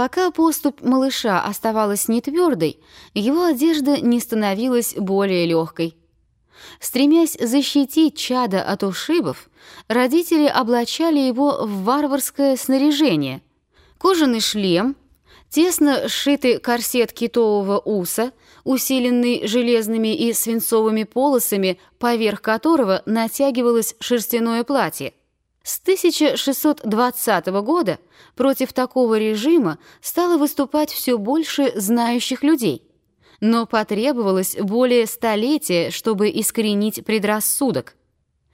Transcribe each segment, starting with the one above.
Пока поступь малыша оставалась нетвердой, его одежда не становилась более легкой. Стремясь защитить чада от ушибов, родители облачали его в варварское снаряжение. Кожаный шлем, тесно сшитый корсет китового уса, усиленный железными и свинцовыми полосами, поверх которого натягивалось шерстяное платье. С 1620 года против такого режима стало выступать все больше знающих людей. Но потребовалось более столетия, чтобы искоренить предрассудок.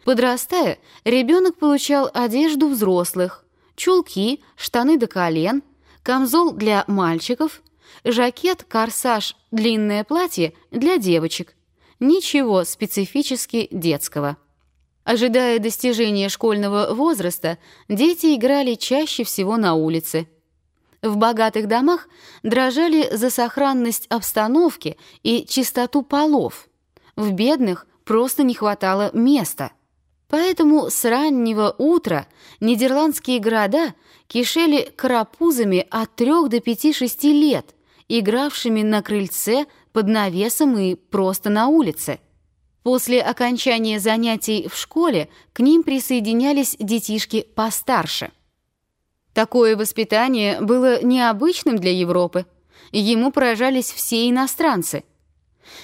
Подрастая, ребенок получал одежду взрослых, чулки, штаны до колен, камзол для мальчиков, жакет, корсаж, длинное платье для девочек. Ничего специфически детского. Ожидая достижения школьного возраста, дети играли чаще всего на улице. В богатых домах дрожали за сохранность обстановки и чистоту полов. В бедных просто не хватало места. Поэтому с раннего утра нидерландские города кишели карапузами от 3 до 5-6 лет, игравшими на крыльце, под навесом и просто на улице. После окончания занятий в школе к ним присоединялись детишки постарше. Такое воспитание было необычным для Европы. Ему поражались все иностранцы.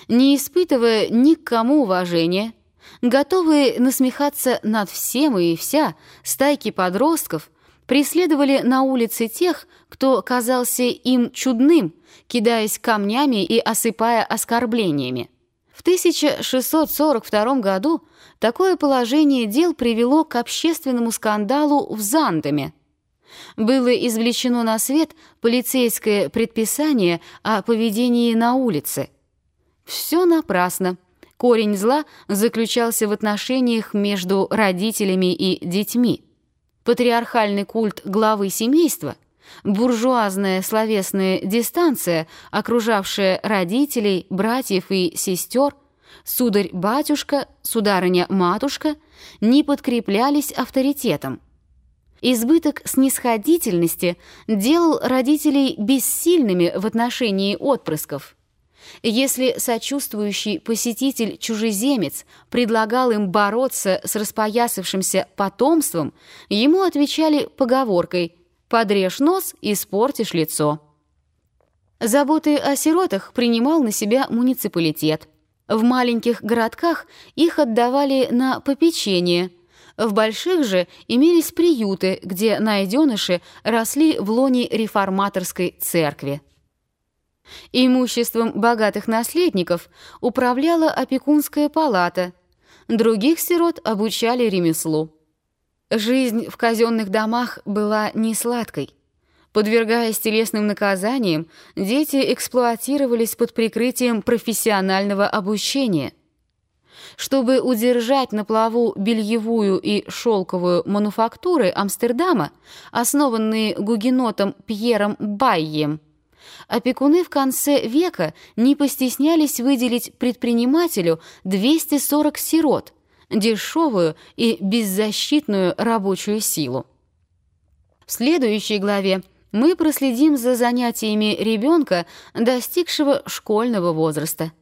Не испытывая ни к кому уважения, готовые насмехаться над всем и вся, стайки подростков преследовали на улице тех, кто казался им чудным, кидаясь камнями и осыпая оскорблениями. В 1642 году такое положение дел привело к общественному скандалу в Зандаме. Было извлечено на свет полицейское предписание о поведении на улице. Все напрасно. Корень зла заключался в отношениях между родителями и детьми. Патриархальный культ главы семейства буржуазная словесная дистанция, окружавшая родителей, братьев и сестер, сударь-батюшка, сударыня-матушка, не подкреплялись авторитетом. Избыток снисходительности делал родителей бессильными в отношении отпрысков. Если сочувствующий посетитель-чужеземец предлагал им бороться с распоясавшимся потомством, ему отвечали поговоркой – Подрежь нос, испортишь лицо. Заботы о сиротах принимал на себя муниципалитет. В маленьких городках их отдавали на попечение. В больших же имелись приюты, где найденыши росли в лоне реформаторской церкви. Имуществом богатых наследников управляла опекунская палата. Других сирот обучали ремеслу. Жизнь в казенных домах была не сладкой. Подвергаясь телесным наказаниям, дети эксплуатировались под прикрытием профессионального обучения. Чтобы удержать на плаву бельевую и шелковую мануфактуры Амстердама, основанные гугенотом Пьером Байем, опекуны в конце века не постеснялись выделить предпринимателю 240 сирот – дешевую и беззащитную рабочую силу. В следующей главе мы проследим за занятиями ребенка, достигшего школьного возраста.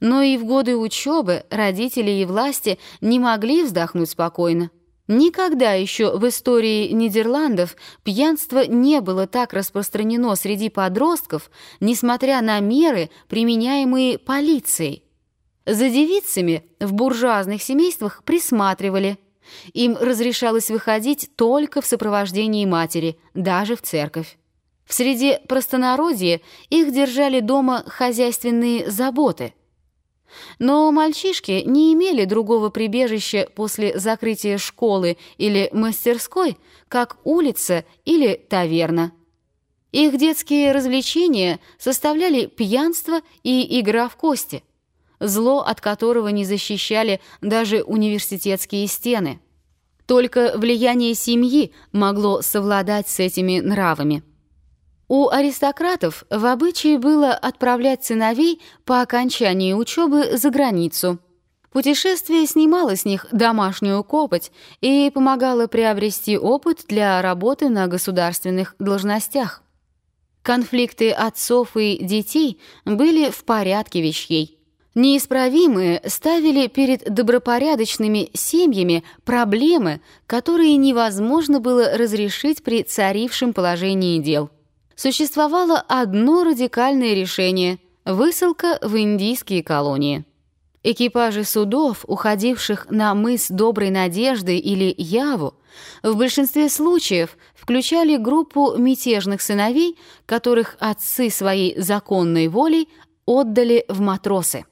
Но и в годы учебы родители и власти не могли вздохнуть спокойно. Никогда еще в истории Нидерландов пьянство не было так распространено среди подростков, несмотря на меры, применяемые полицией. За девицами в буржуазных семействах присматривали. Им разрешалось выходить только в сопровождении матери, даже в церковь. В среде простонародья их держали дома хозяйственные заботы. Но мальчишки не имели другого прибежища после закрытия школы или мастерской, как улица или таверна. Их детские развлечения составляли пьянство и игра в кости – зло от которого не защищали даже университетские стены. Только влияние семьи могло совладать с этими нравами. У аристократов в обычае было отправлять сыновей по окончании учебы за границу. Путешествие снимало с них домашнюю копоть и помогало приобрести опыт для работы на государственных должностях. Конфликты отцов и детей были в порядке вещей. Неисправимые ставили перед добропорядочными семьями проблемы, которые невозможно было разрешить при царившем положении дел. Существовало одно радикальное решение – высылка в индийские колонии. Экипажи судов, уходивших на мыс Доброй Надежды или Яву, в большинстве случаев включали группу мятежных сыновей, которых отцы своей законной волей отдали в матросы.